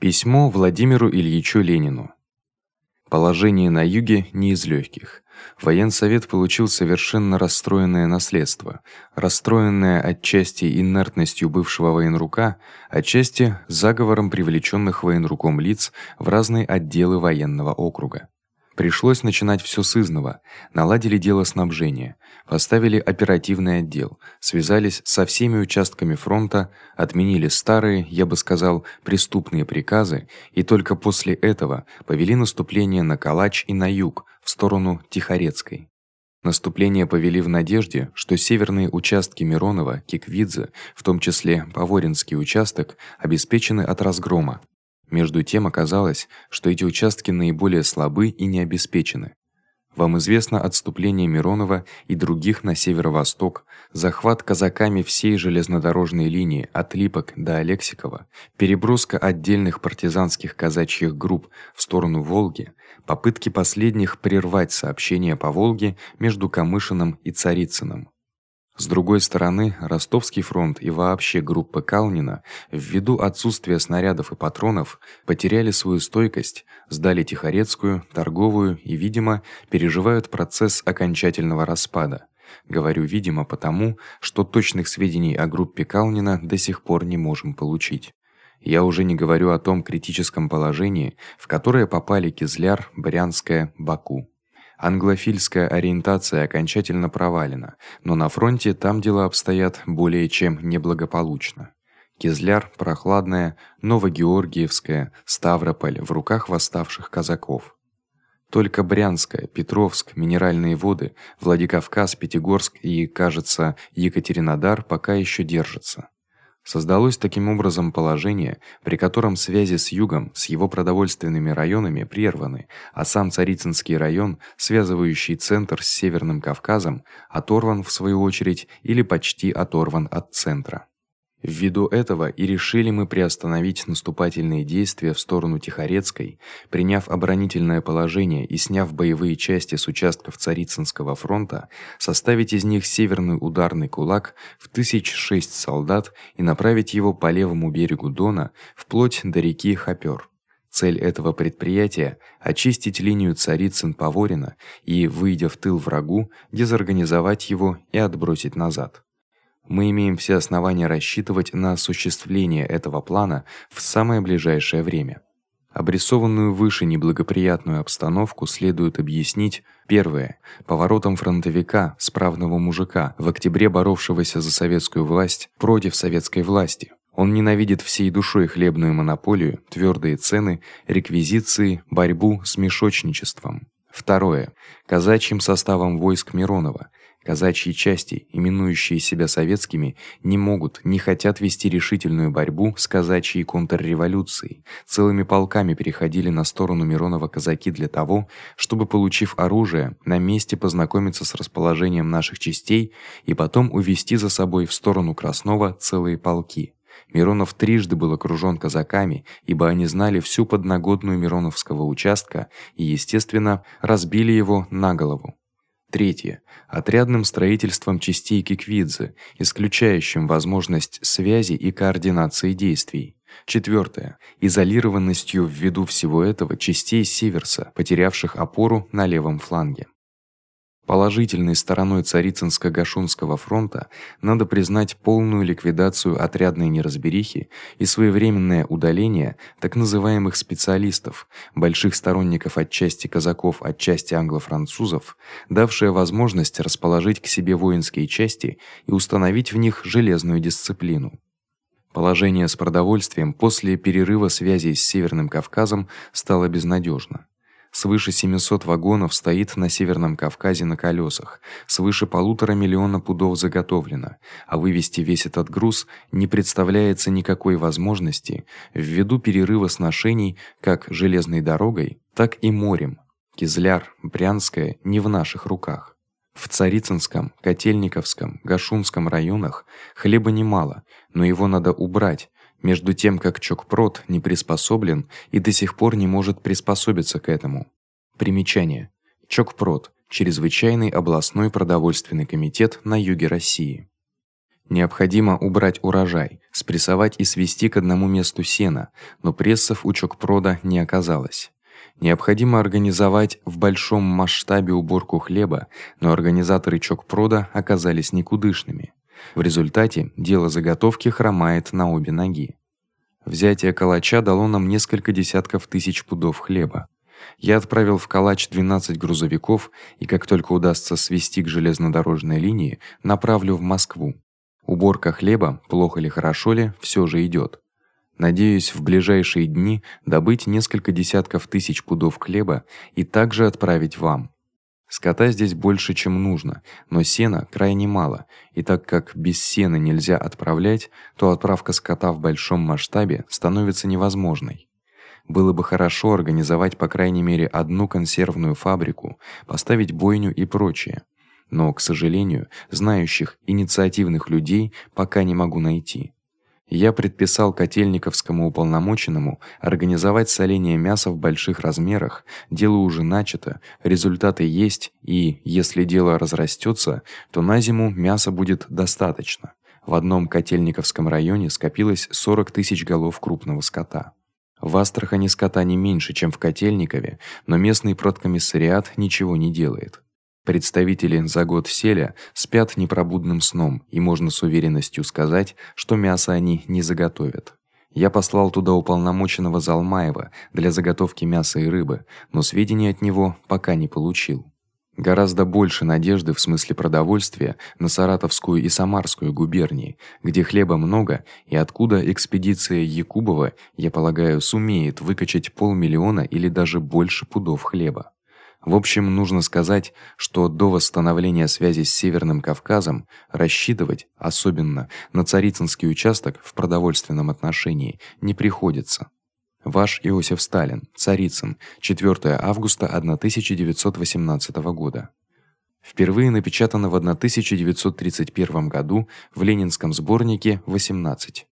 Письмо Владимиру Ильичу Ленину. Положение на юге не из лёгких. Военсовет получил совершенно расстроенное наследство, расстроенное отчасти инертностью бывшего военрука, отчасти заговором привлечённых военруком лиц в разные отделы военного округа. Пришлось начинать всё с изного. Наладили дело снабжения, поставили оперативный отдел, связались со всеми участками фронта, отменили старые, я бы сказал, преступные приказы и только после этого повели наступление на Калач и на юг, в сторону Тихорецкой. Наступление повели в надежде, что северные участки Миронова, Киквидзе, в том числе Поворинский участок, обеспечены от разгрома. Между тем оказалось, что эти участки наиболее слабы и не обеспечены. Вам известно отступление Миронова и других на северо-восток, захват казаками всей железнодорожной линии от Липок до Алексикова, переброска отдельных партизанских казачьих групп в сторону Волги, попытки последних прервать сообщения по Волге между Камышиным и Царицыным. С другой стороны, Ростовский фронт и вообще группа Калнина, ввиду отсутствия снарядов и патронов, потеряли свою стойкость, сдали Тихорецкую, Торговую и, видимо, переживают процесс окончательного распада. Говорю, видимо, потому, что точных сведений о группе Калнина до сих пор не можем получить. Я уже не говорю о том критическом положении, в которое попали Кизляр, Брянская, Баку. Англофильская ориентация окончательно провалена, но на фронте там дела обстоят более чем неблагополучно. Кизляр, Прохладная, Новогеоргиевская, Ставрополь в руках восставших казаков. Только Брянская, Петровск, Минеральные воды, Владикавказ, Пятигорск и, кажется, Екатеринодар пока ещё держатся. Создалось таким образом положение, при котором связи с югом, с его продовольственными районами прерваны, а сам Царицынский район, связывающий центр с Северным Кавказом, оторван в свою очередь или почти оторван от центра. Ввиду этого и решили мы приостановить наступательные действия в сторону Тихорецкой, приняв оборонительное положение и сняв боевые части с участков Царицынского фронта, составить из них северный ударный кулак в тысяч шесть солдат и направить его по левому берегу Дона вплоть до реки Хопёр. Цель этого предприятия очистить линию Царицын-Поворина и, выйдя в тыл врагу, дезорганизовать его и отбросить назад. Мы имеем все основания рассчитывать на осуществление этого плана в самое ближайшее время. Обрисованную выше неблагоприятную обстановку следует объяснить первое поворотом фронтовика, справного мужика, в октябре боровшегося за советскую власть против советской власти. Он ненавидит всей душой хлебную монополию, твёрдые цены, реквизиции, борьбу с мешочничеством. Второе казачьим составом войск Миронова, Казачьи части, именующие себя советскими, не могут, не хотят вести решительную борьбу с казачьей контрреволюцией. Целыми полками переходили на сторону Миронова казаки для того, чтобы получив оружие, на месте познакомиться с расположением наших частей и потом увести за собой в сторону Краснова целые полки. Миронов трижды был окружён казаками, ибо они знали всю подноготную Мироновского участка и, естественно, разбили его на голову. Третье отрядным строительством частей Киквидзе, исключающим возможность связи и координации действий. Четвёртое изолированностью ввиду всего этого частей Северса, потерявших опору на левом фланге. Положительной стороной Царицынско-Гашунского фронта надо признать полную ликвидацию отрядной неразберихи и своевременное удаление так называемых специалистов, больших сторонников отчасти казаков, отчасти англо-французов, давшее возможность расположить к себе воинские части и установить в них железную дисциплину. Положение с продовольствием после перерыва связей с Северным Кавказом стало безнадежно. Свыше 700 вагонов стоит на Северном Кавказе на колесах. Свыше полутора миллиона пудов заготовлено, а вывести весь этот груз не представляется никакой возможности ввиду перерыва сношений как железной дорогой, так и морем. Кизляр, Брянская не в наших руках. В Царицынском, Котельниковском, Гашунском районах хлеба немало, но его надо убрать между тем как Чокпрод не приспособлен и до сих пор не может приспособиться к этому. Примечание: Чокпрод чрезвычайный областной продовольственный комитет на юге России. Необходимо убрать урожай, спрессовать и свести к одному месту сена, но прессов у Чокпрода не оказалось. Необходимо организовать в большом масштабе уборку хлеба, но организаторы Чокпрода оказались никудышными. В результате дело заготовки хромает на обе ноги. Взятие калача дало нам несколько десятков тысяч пудов хлеба. Я отправил в Калач 12 грузовиков, и как только удастся свести к железнодорожной линии, направлю в Москву. Уборка хлеба, плохо ли хорошо ли, всё же идёт. Надеюсь в ближайшие дни добыть несколько десятков тысяч пудов хлеба и также отправить вам. Скота здесь больше, чем нужно, но сена крайне мало, и так как без сена нельзя отправлять, то отправка скота в большом масштабе становится невозможной. Было бы хорошо организовать по крайней мере одну консервную фабрику, поставить бойню и прочее. Но, к сожалению, знающих, инициативных людей пока не могу найти. Я предписал котельниковскому уполномоченному организовать соление мяса в больших размерах. Дело уже начато, результаты есть, и если дело разрастётся, то на зиму мяса будет достаточно. В одном котельниковском районе скопилось 40 тысяч голов крупного скота. В Астрахани скота не меньше, чем в Котельникове, но местный продкомиссариат ничего не делает. Представители за год селя спят непробудным сном, и можно с уверенностью сказать, что мясо они не заготовят. Я послал туда уполномоченного Залмаева для заготовки мяса и рыбы, но сведений от него пока не получил. Гораздо больше надежды в смысле продовольствия на Саратовскую и Самарскую губернии, где хлеба много и откуда экспедиция Якубова, я полагаю, сумеет выкачать полмиллиона или даже больше пудов хлеба. В общем, нужно сказать, что до восстановления связи с Северным Кавказом рассчитывать, особенно на Царицынский участок в продовольственном отношении, не приходится. Ваш Иосиф Сталин, Царицын, 4 августа 1918 года. Впервые напечатано в 1931 году в Ленинском сборнике 18.